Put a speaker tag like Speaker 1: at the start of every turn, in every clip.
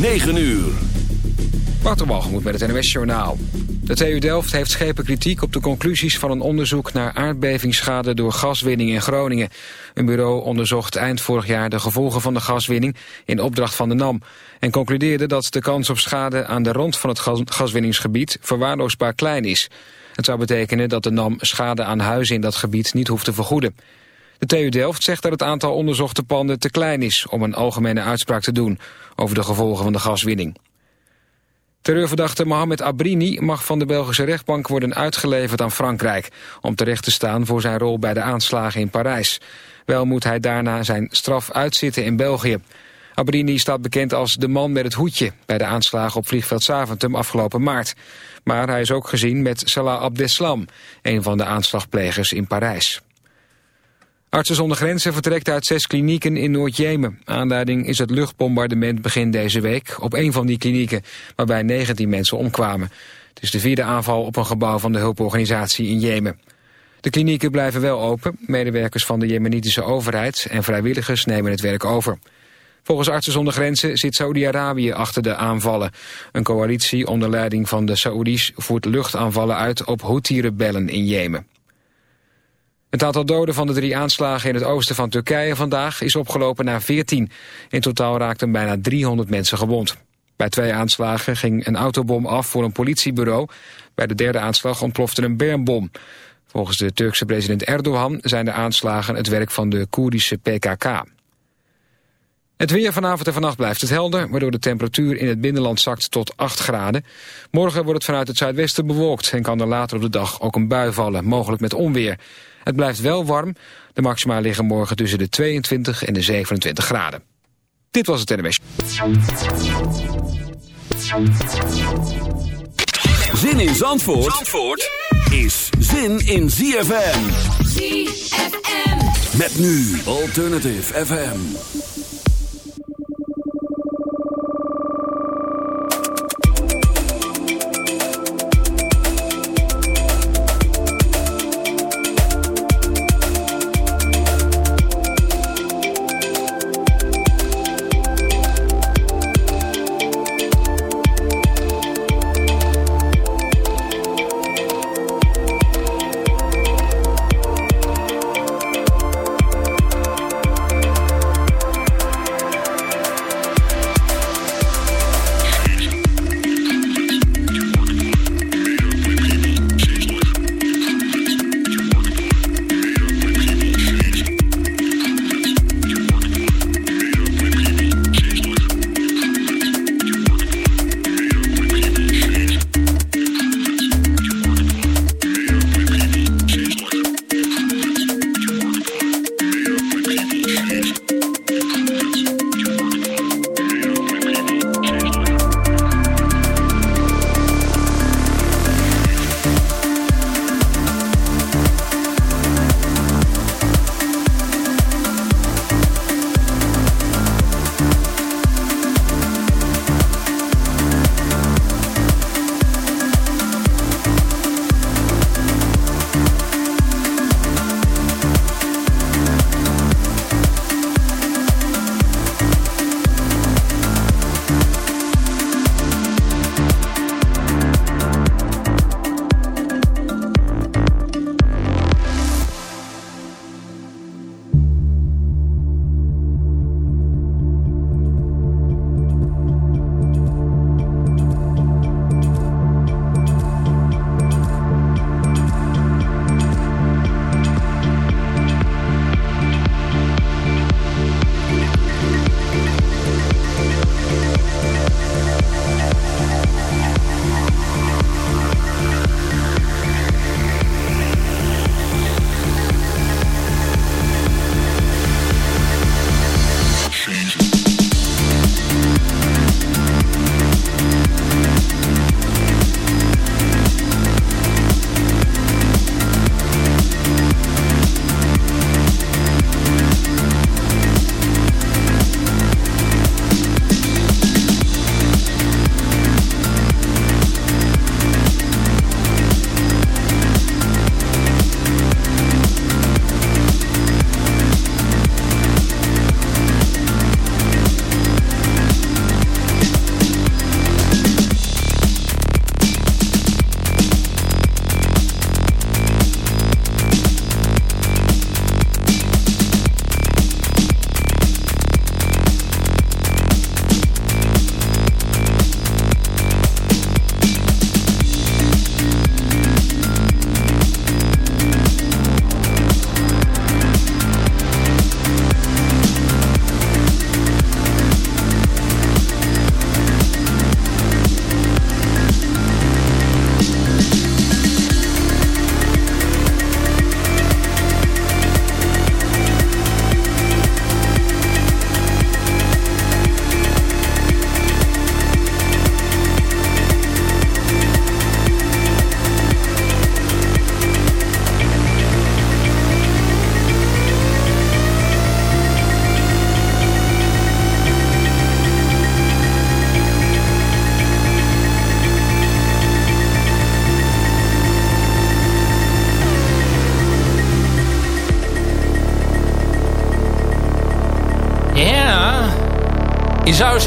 Speaker 1: 9 uur.
Speaker 2: Waterwalgemoed met het NWS Journaal. De TU Delft heeft schepen kritiek op de conclusies van een onderzoek naar aardbevingsschade door gaswinning in Groningen. Een bureau onderzocht eind vorig jaar de gevolgen van de gaswinning in opdracht van de NAM. En concludeerde dat de kans op schade aan de rand van het gaswinningsgebied verwaarloosbaar klein is. Het zou betekenen dat de NAM schade aan huizen in dat gebied niet hoeft te vergoeden. De TU Delft zegt dat het aantal onderzochte panden te klein is om een algemene uitspraak te doen over de gevolgen van de gaswinning. Terreurverdachte Mohamed Abrini mag van de Belgische rechtbank worden uitgeleverd aan Frankrijk... om terecht te staan voor zijn rol bij de aanslagen in Parijs. Wel moet hij daarna zijn straf uitzitten in België. Abrini staat bekend als de man met het hoedje... bij de aanslagen op vliegveld Zaventem afgelopen maart. Maar hij is ook gezien met Salah Abdeslam... een van de aanslagplegers in Parijs. Artsen zonder grenzen vertrekt uit zes klinieken in Noord-Jemen. Aanleiding is het luchtbombardement begin deze week op een van die klinieken, waarbij 19 mensen omkwamen. Het is de vierde aanval op een gebouw van de hulporganisatie in Jemen. De klinieken blijven wel open. Medewerkers van de jemenitische overheid en vrijwilligers nemen het werk over. Volgens Artsen zonder Grenzen zit Saoedi-Arabië achter de aanvallen. Een coalitie onder leiding van de Saoedi's voert luchtaanvallen uit op Houthi-rebellen in Jemen. Het aantal doden van de drie aanslagen in het oosten van Turkije vandaag is opgelopen naar 14. In totaal raakten bijna 300 mensen gewond. Bij twee aanslagen ging een autobom af voor een politiebureau. Bij de derde aanslag ontplofte een bermbom. Volgens de Turkse president Erdogan zijn de aanslagen het werk van de Koerdische PKK. Het weer vanavond en vannacht blijft het helder... waardoor de temperatuur in het binnenland zakt tot 8 graden. Morgen wordt het vanuit het zuidwesten bewolkt... en kan er later op de dag ook een bui vallen, mogelijk met onweer. Het blijft wel warm. De maxima liggen morgen tussen de 22 en de 27 graden. Dit was het NWS.
Speaker 1: Zin in Zandvoort, Zandvoort is zin in ZFM.
Speaker 3: ZFM.
Speaker 1: Met nu Alternative FM.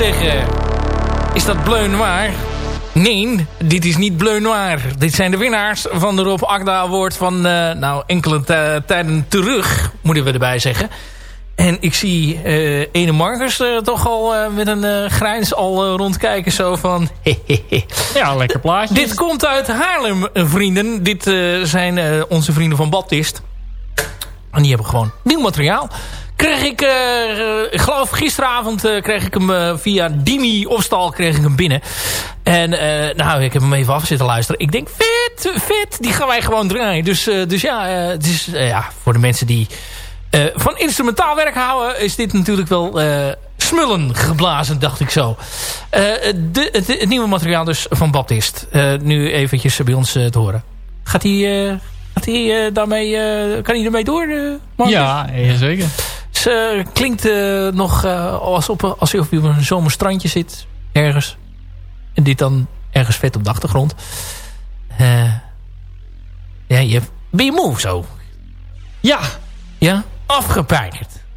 Speaker 4: Zeggen, is dat Bleu Noir? Nee, dit is niet Bleu Noir. Dit zijn de winnaars van de Rob Agda Award van uh, nou, enkele tijden terug, moeten we erbij zeggen. En ik zie uh, ene Marcus uh, toch al uh, met een grijns al rondkijken. Zo van...
Speaker 5: ja, lekker plaatje.
Speaker 4: Dit komt uit Haarlem, vrienden. Dit zijn onze vrienden van Baptist. En die hebben gewoon nieuw materiaal. Kreeg ik, ik geloof gisteravond kreeg ik hem via Dimi Opstal kreeg ik hem binnen. En nou, ik heb hem even af zitten luisteren. Ik denk, vet, vet, die gaan wij gewoon draaien. Dus, dus ja, het is ja, voor de mensen die van instrumentaal werk houden is dit natuurlijk wel smullen geblazen, dacht ik zo. Het, nieuwe materiaal dus van Baptist. nu eventjes bij ons te horen. Gaat hij, gaat hij daarmee, kan hij ermee door?
Speaker 5: ja, ja,
Speaker 4: Ze klinkt nog als op, alsof je op een zomerstrandje zit. Ergens. En dit dan ergens vet op de achtergrond. ja, je, moe zo?
Speaker 5: Ja.
Speaker 4: Ja?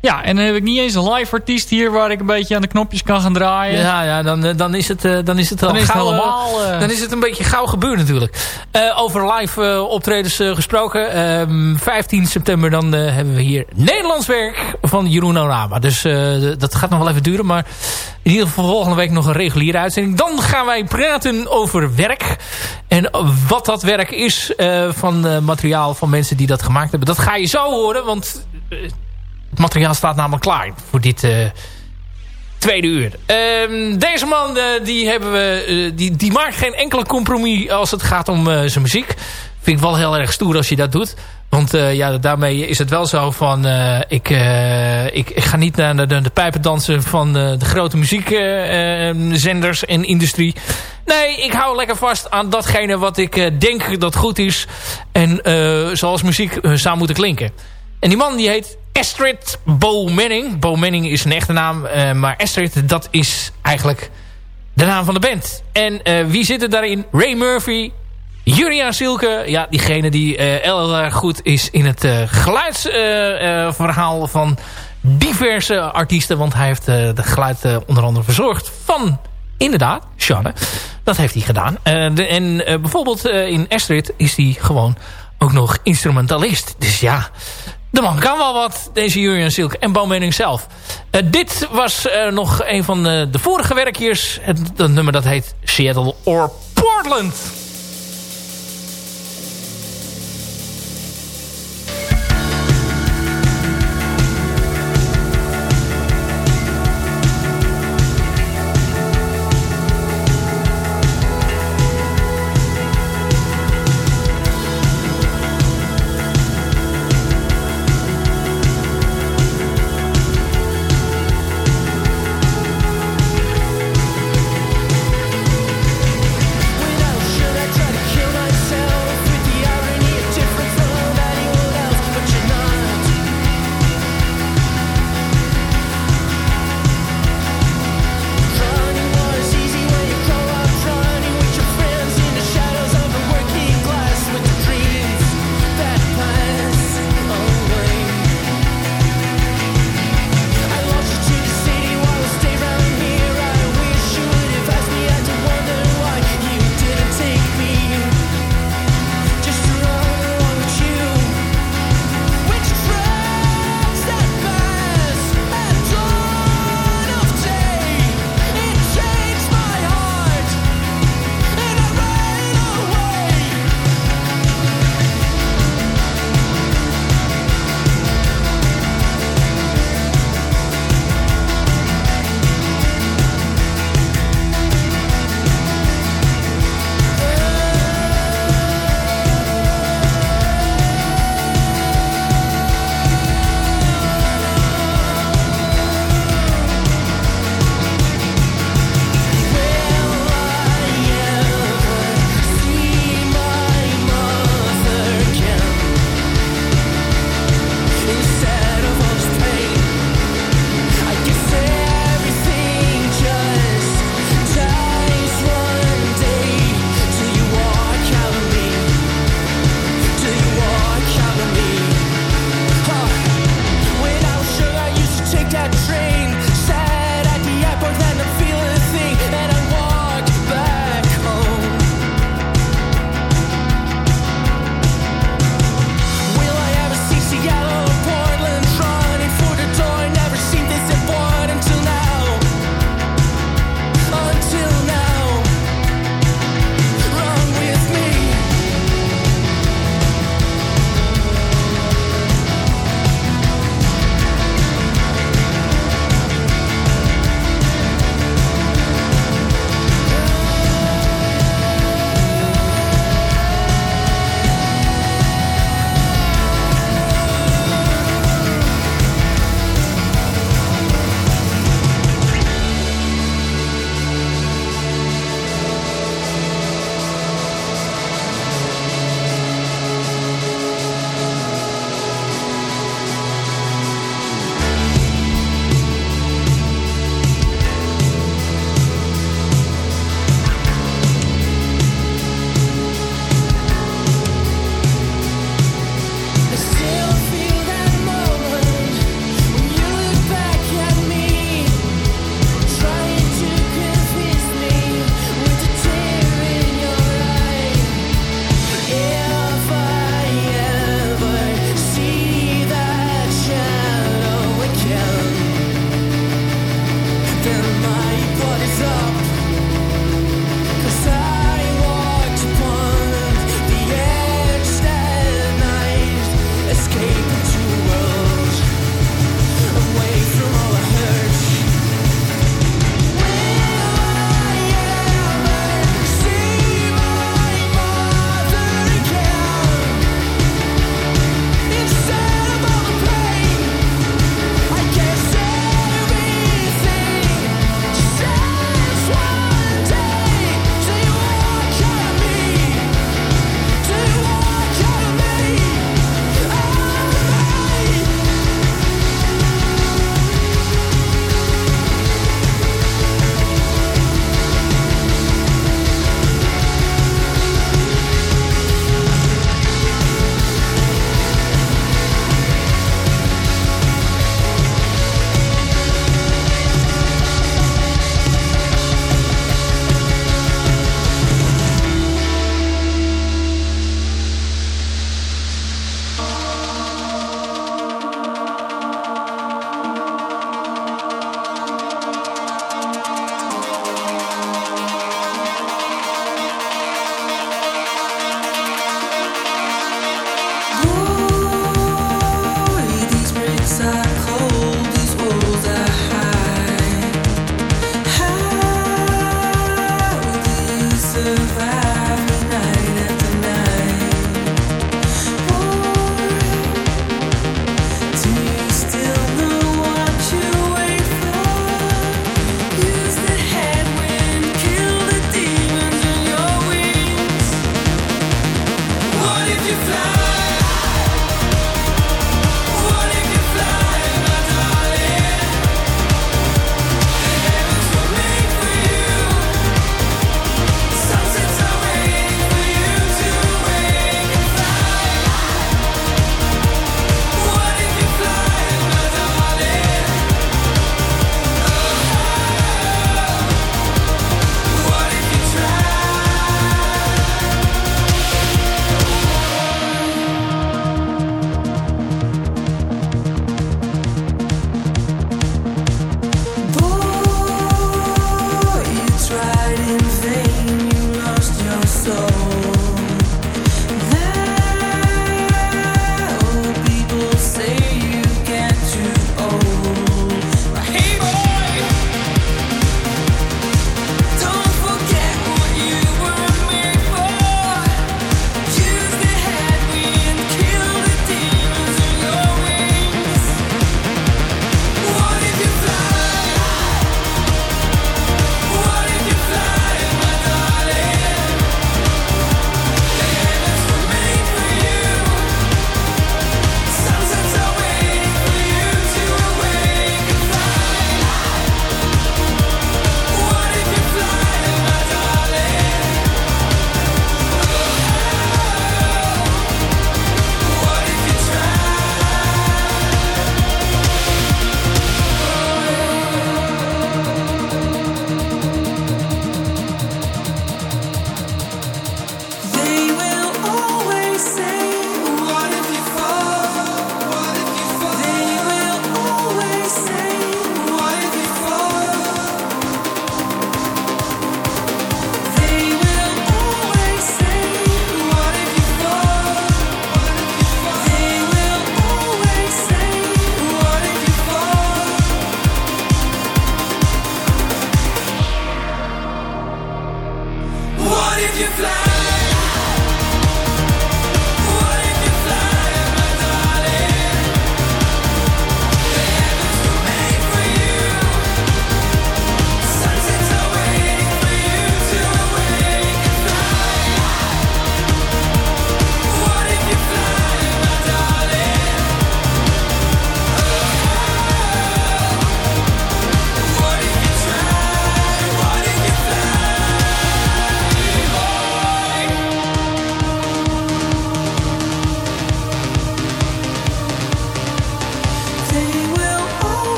Speaker 5: Ja, en dan heb ik niet eens een live artiest hier waar ik een beetje aan de knopjes kan gaan draaien.
Speaker 4: Ja, ja dan, eh, dan is het, eh, dan is het, dan is het gauw, helemaal, uh... Dan is het een beetje gauw gebeurd natuurlijk. Uh, over live optredens gesproken. 15 ehm, september dan hebben we hier Nederlands werk van Jeroen Orama. Dus dat gaat nog wel even duren. Maar in ieder geval volgende week nog een reguliere uitzending. Dan gaan wij praten over werk. En wat dat werk is van materiaal van mensen die dat gemaakt hebben. Dat ga je zo horen, want materiaal staat namelijk klaar voor dit uh, tweede uur. Uh, deze man uh, die hebben we, uh, die, die maakt geen enkele compromis als het gaat om zijn muziek. Vind ik wel heel erg stoer als je dat doet. Want ja, daarmee is het wel zo van... ik, ik, ik, ga niet naar de, de, pijpen dansen van de grote muziekzenders en industrie. Nee, ik hou lekker vast aan datgene wat ik denk dat goed is. En zoals muziek zou moeten klinken. En die man die heet Astrid Bo Manning. Bo Manning is een echte naam. Uh, maar Astrid, dat is eigenlijk de naam van de band. En uh, wie zitten daarin? Ray Murphy, Julia Silke. Ja, diegene die uh, heel erg goed is in het geluidsverhaal van diverse artiesten. Want hij heeft de geluid onder andere verzorgd van... Inderdaad, Shanne. Dat heeft hij gedaan. En bijvoorbeeld in Astrid is hij gewoon ook nog instrumentalist. Dus ja, de man kan wel wat, deze Julian Silk en Bouwmening zelf. Uh, dit was uh, nog een van de, de vorige werkjes. Het, het nummer dat heet Seattle or Portland.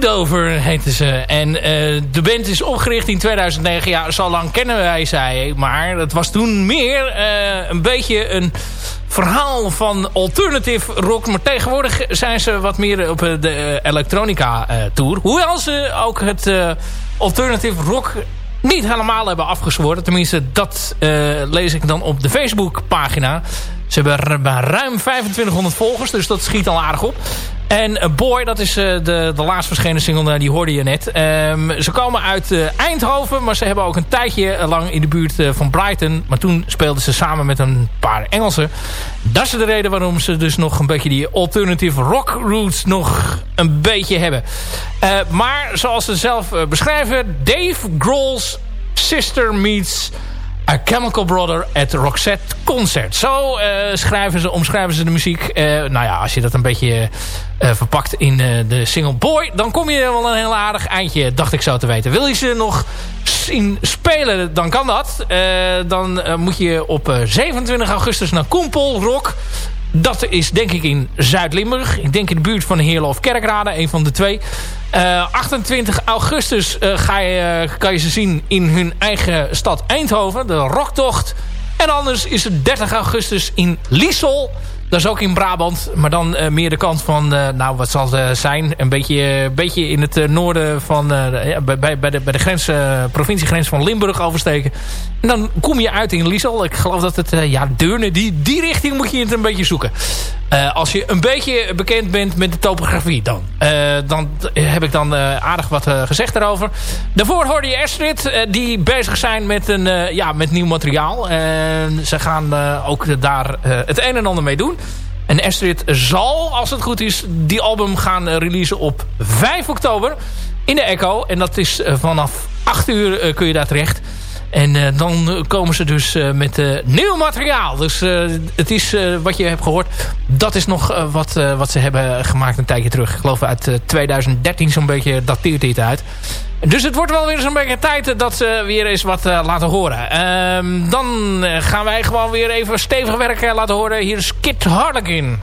Speaker 4: Dover heette ze. En uh, de band is opgericht in 2009. Ja, zo lang kennen wij zij. Maar het was toen meer uh, een beetje een verhaal van alternative rock. Maar tegenwoordig zijn ze wat meer op de elektronica tour. Hoewel ze ook het alternative rock niet helemaal hebben afgezworen. Tenminste, dat lees ik dan op de Facebook pagina. Ze hebben ruim 2500 volgers, dus dat schiet al aardig op. En Boy, dat is uh, de, de laatst verschenen single, die hoorde je net. Um, ze komen uit uh, Eindhoven, maar ze hebben ook een tijdje lang in de buurt van Brighton. Maar toen speelden ze samen met een paar Engelsen. Dat is de reden waarom ze dus nog een beetje die alternative rock roots nog een beetje hebben. maar zoals ze zelf beschrijven, Dave Grohl's Sister Meets... A Chemical Brother at Roxette Concert. Zo uh, schrijven ze, omschrijven ze de muziek. Uh, nou ja, als je dat een beetje uh, verpakt in de single Boy... dan kom je wel een heel aardig eindje, dacht ik zo te weten. Wil je ze nog zien spelen, dan kan dat. dan moet je op 27 augustus naar Koempel Rock... Dat is denk ik in Zuid-Limburg. Ik denk in de buurt van Heerlen of Kerkrade. Een van de twee. Uh, 28 augustus uh, ga je, uh, kan je ze zien in hun eigen stad Eindhoven. De Rocktocht. En anders is het 30 augustus in Liesel. Dat is ook in Brabant. Maar dan uh, meer de kant van, uh, nou wat zal het zijn? Een beetje, beetje in het noorden van, bij, bij, de, bij de grens, provinciegrens van Limburg oversteken. En dan kom je uit in Liesel. Ik geloof dat het, ja, Deurne, die, die richting moet je het een beetje zoeken. als je een beetje bekend bent met de topografie dan. dan heb ik dan aardig wat gezegd daarover. Daarvoor hoorde je Astrid, die bezig zijn met, een, ja, met nieuw materiaal. ze gaan ook daar het een en ander mee doen. En Astrid zal, als het goed is, die album gaan uh, releasen op 5 oktober in de Echo. En dat is uh, vanaf 8 uur uh, kun je daar terecht. En dan komen ze dus met nieuw materiaal. Dus het is wat je hebt gehoord. Dat is nog wat, wat ze hebben gemaakt een tijdje terug. Ik geloof uit 2013 zo'n beetje dateert dit uit. Dus het wordt wel weer zo'n beetje tijd dat ze weer eens wat laten horen. Uh, dan gaan wij gewoon weer even stevig werk laten horen. Hier is Kit Harlequin.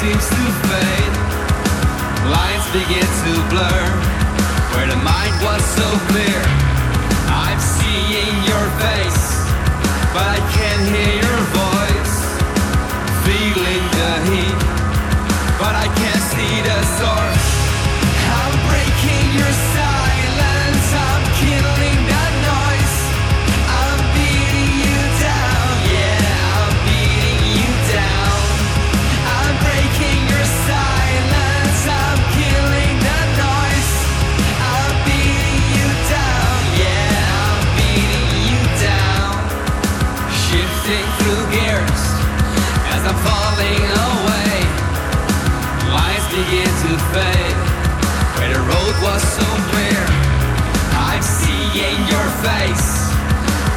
Speaker 6: seems to fade. Lines begin to blur where the mind was so clear.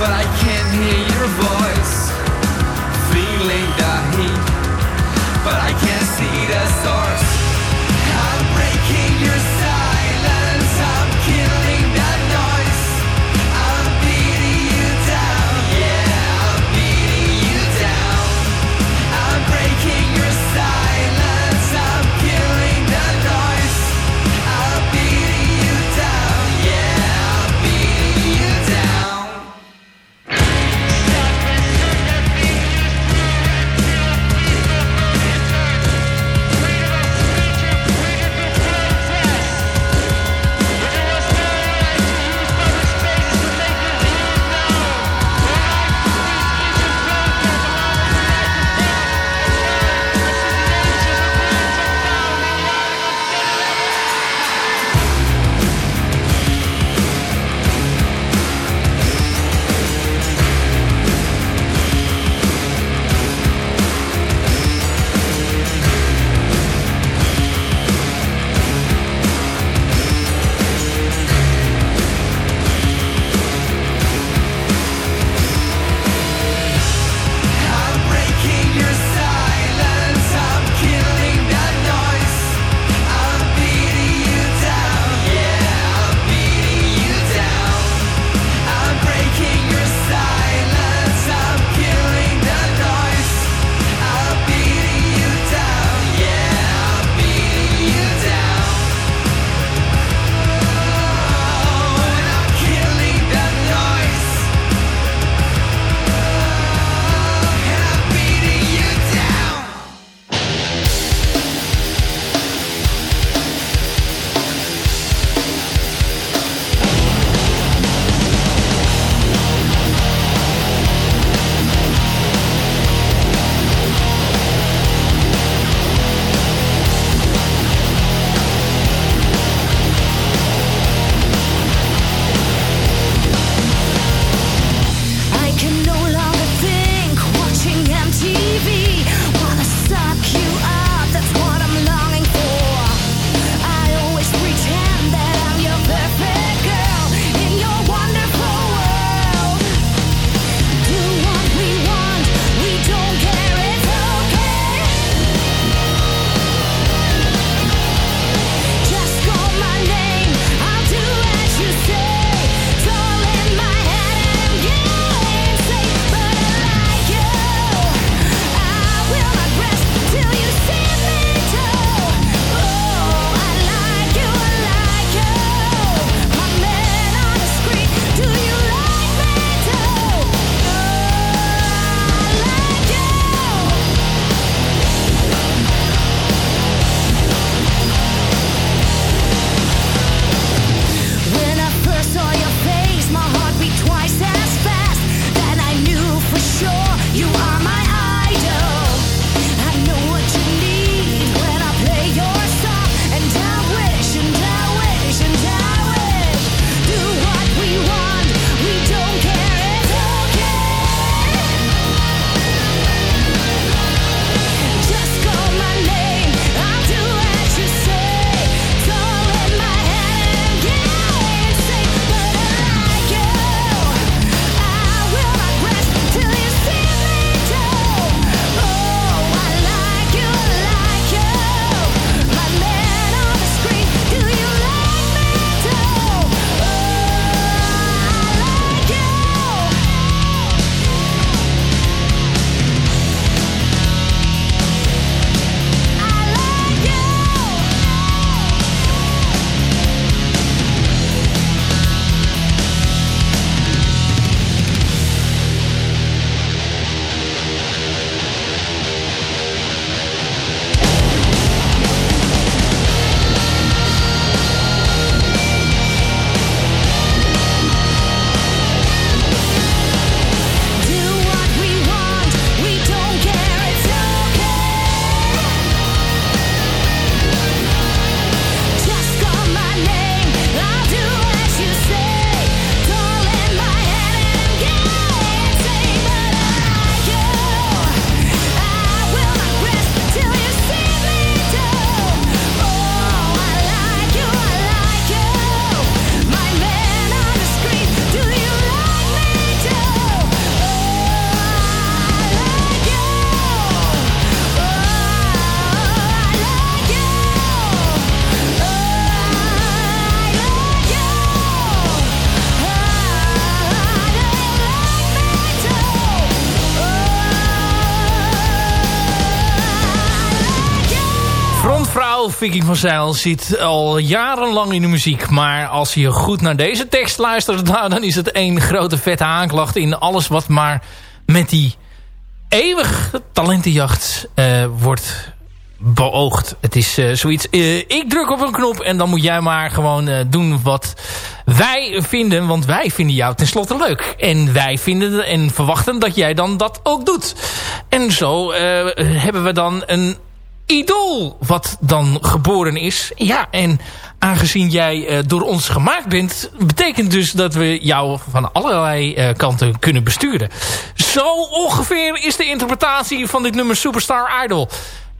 Speaker 6: but I can't hear
Speaker 4: your voice. Van Zijl zit al jarenlang in de muziek. Maar als je goed naar deze tekst luistert... Nou, dan is het één grote vette aanklacht in alles wat maar met die eeuwige talentenjacht uh, wordt beoogd. Het is uh, zoiets, uh, ik druk op een knop en dan moet jij maar gewoon doen wat wij vinden. Want wij vinden jou tenslotte leuk. En wij vinden en verwachten dat jij dan dat ook doet. En zo hebben we dan een idool wat dan geboren is. Ja, en aangezien jij door ons gemaakt bent... betekent dus dat we jou van allerlei kanten kunnen besturen. Zo ongeveer is de interpretatie van dit nummer Superstar Idol.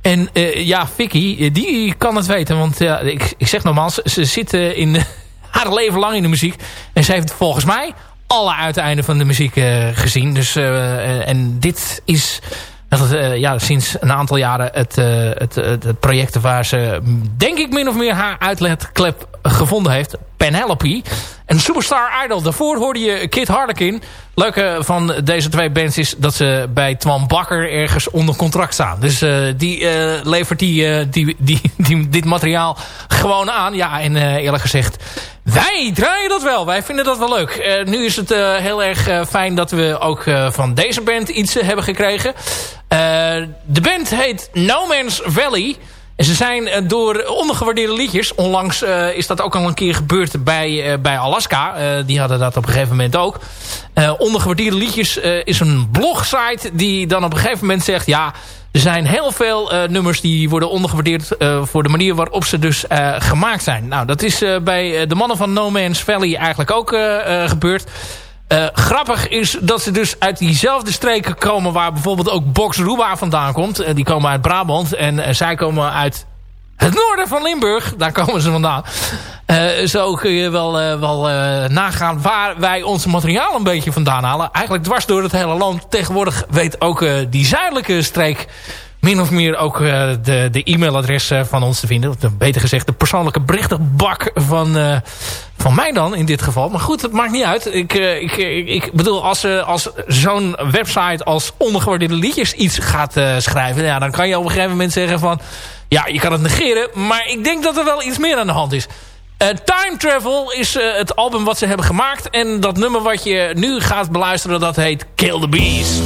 Speaker 4: En uh, ja, Vicky, eh, die kan het weten. Want ik, ik zeg nogmaals, ze zit in haar leven lang in de muziek. En ze heeft volgens mij alle uiteinden van de muziek gezien. Dus, en dit is dat uh, ja, sinds een aantal jaren het, het, het, het, project waar ze, denk ik, min of meer haar uitlaatklep gevonden heeft. Penelope. En Superstar Idol. Daarvoor hoorde je Kid Harlequin. Leuke van deze twee bands is dat ze bij Twan Bakker ergens onder contract staan. Dus uh, die uh, levert die, uh, die, die, die, dit materiaal gewoon aan. Ja, en eerlijk gezegd, wij draaien dat wel. Wij vinden dat wel leuk. nu is het heel erg fijn dat we ook van deze band iets hebben gekregen. de band heet No Man's Valley. Ze zijn eh, door ondergewaardeerde liedjes... onlangs uh, is dat ook al een keer gebeurd bij, uh, bij Alaska. Die hadden dat op een gegeven moment ook. ondergewaardeerde liedjes is een blogsite... die dan op een gegeven moment zegt... ja, er zijn heel veel nummers die worden ondergewaardeerd... voor de manier waarop ze dus gemaakt zijn. Nou, dat is bij de mannen van No Man's Valley eigenlijk ook gebeurd... Uh, grappig is dat ze dus uit diezelfde streken komen... waar bijvoorbeeld ook Box Ruba vandaan komt. Uh, die komen uit Brabant. En uh, zij komen uit het noorden van Limburg. Daar komen ze vandaan. zo kun je wel, wel nagaan waar wij ons materiaal een beetje vandaan halen. Eigenlijk dwars door het hele land. Tegenwoordig weet ook die zuidelijke streek min of meer ook uh, de, de e-mailadres uh, van ons te vinden. Of beter gezegd de persoonlijke berichtenbak van, uh, van mij dan in dit geval. Maar goed, het maakt niet uit. Ik, ik, ik, ik bedoel, als, als zo'n website als ondergewaardeerde liedjes iets gaat schrijven... Ja, dan kan je op een gegeven moment zeggen van... Ja, je kan het negeren, maar ik denk dat er wel iets meer aan de hand is. Time Travel is het album wat ze hebben gemaakt. En dat nummer wat je nu gaat beluisteren, dat heet Kill the Bees.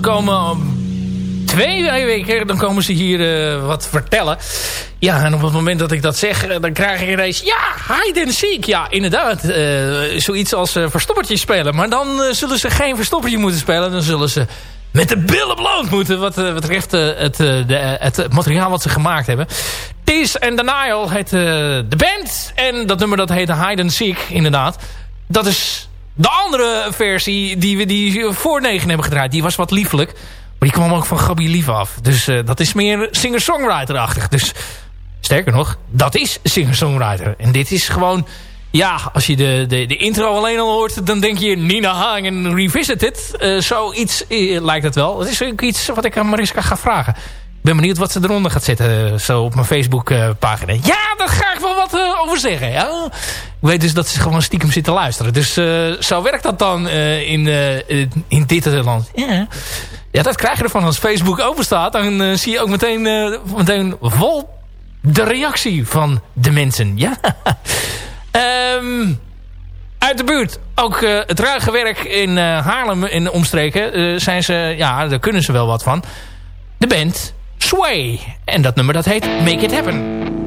Speaker 4: Komen twee weken, dan komen ze hier uh, wat vertellen. Ja, en op het moment dat ik dat zeg, eh, dan krijg ik ineens... Ja, hide and seek. Ja, inderdaad. Uh, zoiets als uh, verstoppertje spelen. Maar dan zullen ze geen verstoppertje moeten spelen. Dan zullen ze met de billen bloot moeten... wat betreft het, de, het materiaal wat ze gemaakt hebben. Tease and Denial heet de band. En dat nummer dat heet Hide and Seek, inderdaad. Dat is de andere versie die we die voor negen hebben gedraaid, die was wat liefelijk. Maar die kwam ook van Gabi Lief af. Dus uh, dat is meer singer-songwriter-achtig. Dus sterker nog, dat is singer-songwriter. En dit is gewoon... Ja, als je de, de, de intro alleen al hoort, dan denk je Nina Hagen Revisited. Uh, zoiets uh, lijkt het wel. Dat is ook iets wat ik aan Mariska ga vragen ben benieuwd wat ze eronder gaat zetten. Eh, zo op mijn Facebook pagina. Ja, daar ga ik wel wat uh, over zeggen. Ja? Ik weet dus dat ze gewoon stiekem zitten luisteren. Dus zo werkt dat dan in, in dit land. Ja. ja, dat krijg je ervan als Facebook open. Dan zie je ook meteen, meteen vol de reactie van de mensen. Ja. um, uit de buurt. Ook het ruige werk in Haarlem in omstreken. zijn ze, ja, daar kunnen ze wel wat van. De band Sway. En dat nummer dat heet Make It Happen.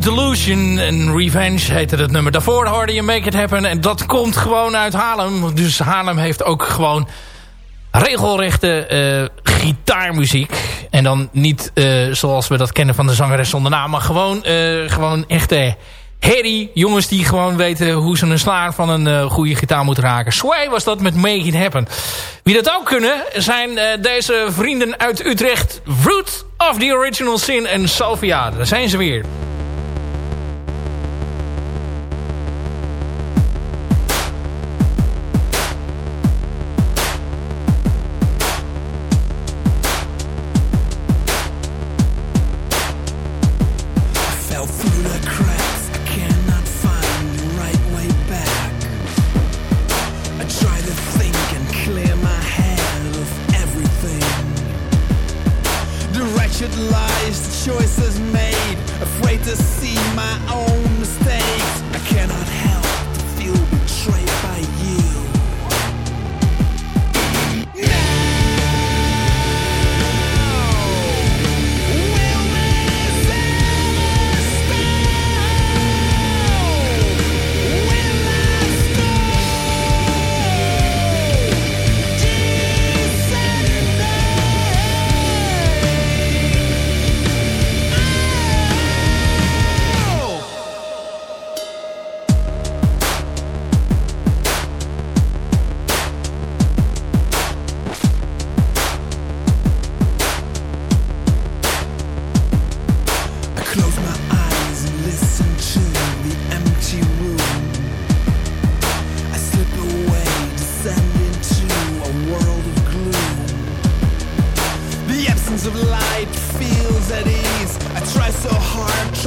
Speaker 7: Delusion en Revenge heette het nummer. Daarvoor hoorde je Make It Happen. En dat komt gewoon uit Haarlem. Dus Haarlem heeft ook gewoon regelrechte uh, gitaarmuziek. En dan niet uh, zoals we dat kennen van de zangeres zonder naam. Maar gewoon, uh, gewoon echte herrie. Jongens die gewoon weten hoe ze een slaar van een goede gitaar moeten raken. Sway was dat met Make It Happen. Wie dat ook kunnen zijn deze vrienden uit Utrecht. Root of the Original Sin en Sophia. Daar zijn ze weer.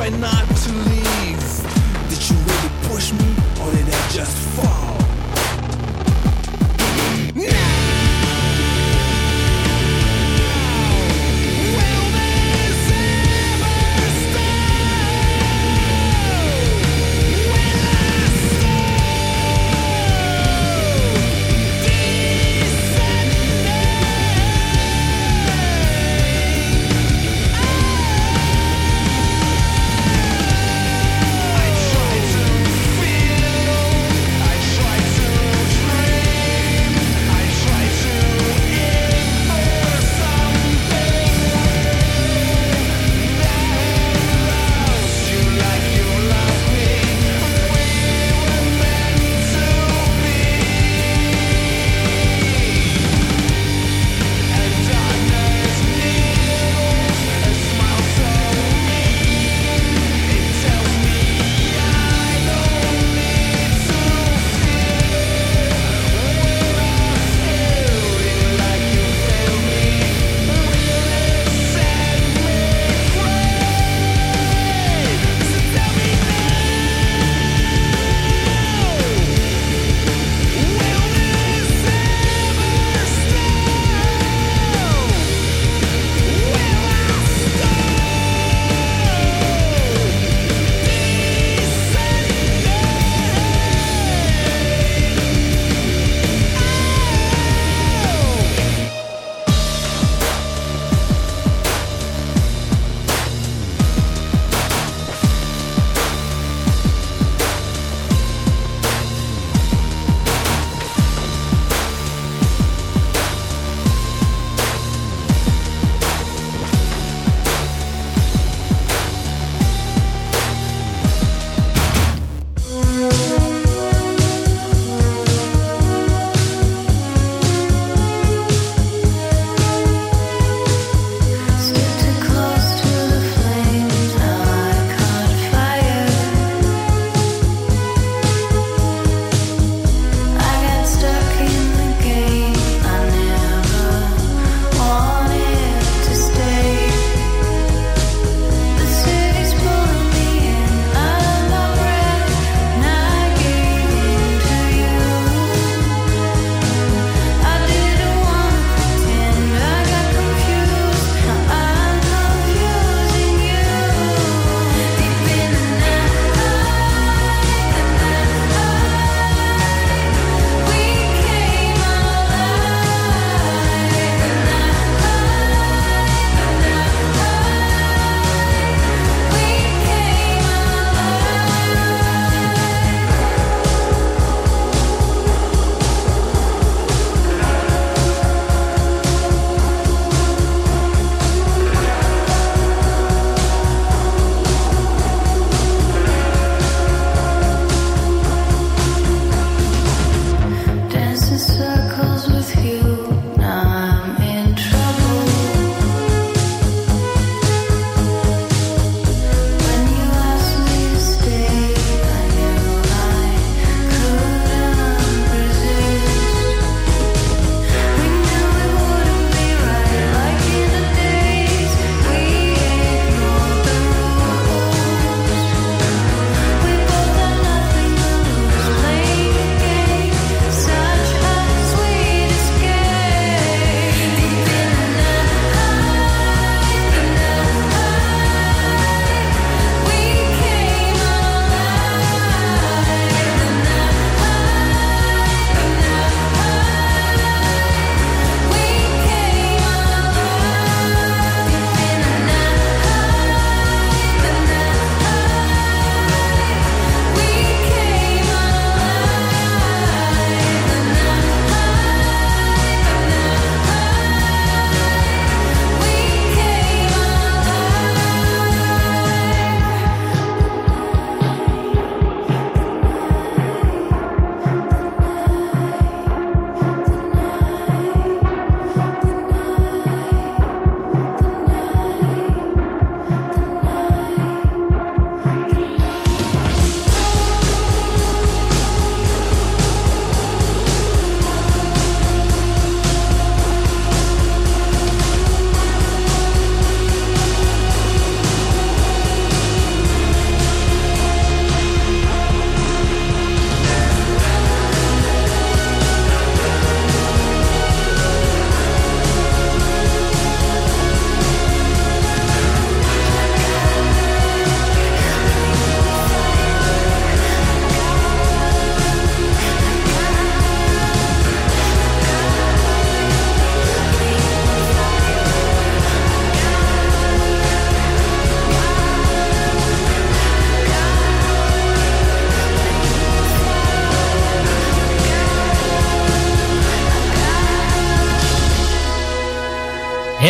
Speaker 4: try not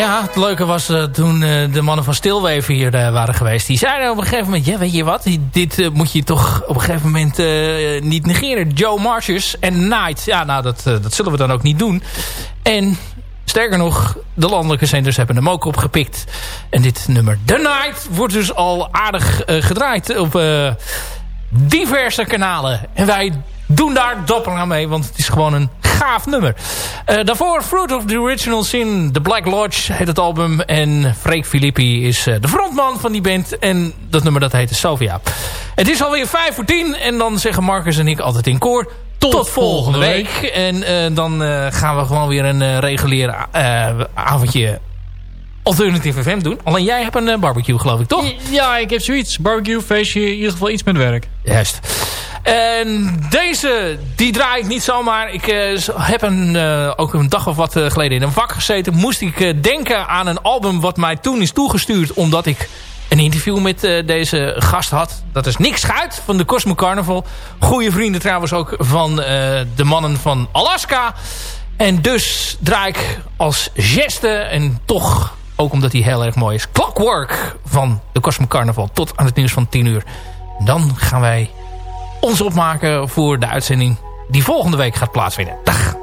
Speaker 4: Ja, het leuke was uh, toen uh, de mannen van Stilweven hier uh, waren geweest. Die zeiden op een gegeven moment, ja weet je wat, dit moet je toch op een gegeven moment niet negeren. Joe Marches en Night, ja nou dat, dat zullen we dan ook niet doen. En sterker nog, de landelijke zenders hebben hem ook opgepikt. En dit nummer, The Night, wordt dus al aardig gedraaid op diverse kanalen. En wij doen daar doppel aan mee, want het is gewoon een gaaf nummer. Uh, daarvoor Fruit of the Original Sin, The Black Lodge heet het album. En Freek Filippi is uh, de frontman van die band. En dat nummer dat heet Sofia. Het is alweer 5 voor 10 en dan zeggen Marcus en ik altijd in koor... Tot, volgende week. week. En uh, dan gaan we gewoon weer een regulier avondje Alternative FM doen. Alleen jij hebt een barbecue, geloof ik, toch?
Speaker 5: Ja, ik heb zoiets. Barbecue, feestje, in ieder geval iets met werk.
Speaker 4: Juist. En deze, die draai ik niet zomaar. Ik uh, heb een, uh, ook een dag of wat uh, geleden in een vak gezeten. Moest ik denken aan een album wat mij toen is toegestuurd. Omdat ik een interview met deze gast had. Dat is Nick Schuit van de Cosmo Carnival. Goede vrienden trouwens ook van de mannen van Alaska. En dus draai ik als geste en toch... Ook omdat hij heel erg mooi is. Clockwork van de Cosmo Carnival. Tot aan het nieuws van 10 uur. Dan gaan wij ons opmaken voor de uitzending die volgende week gaat plaatsvinden. Dag!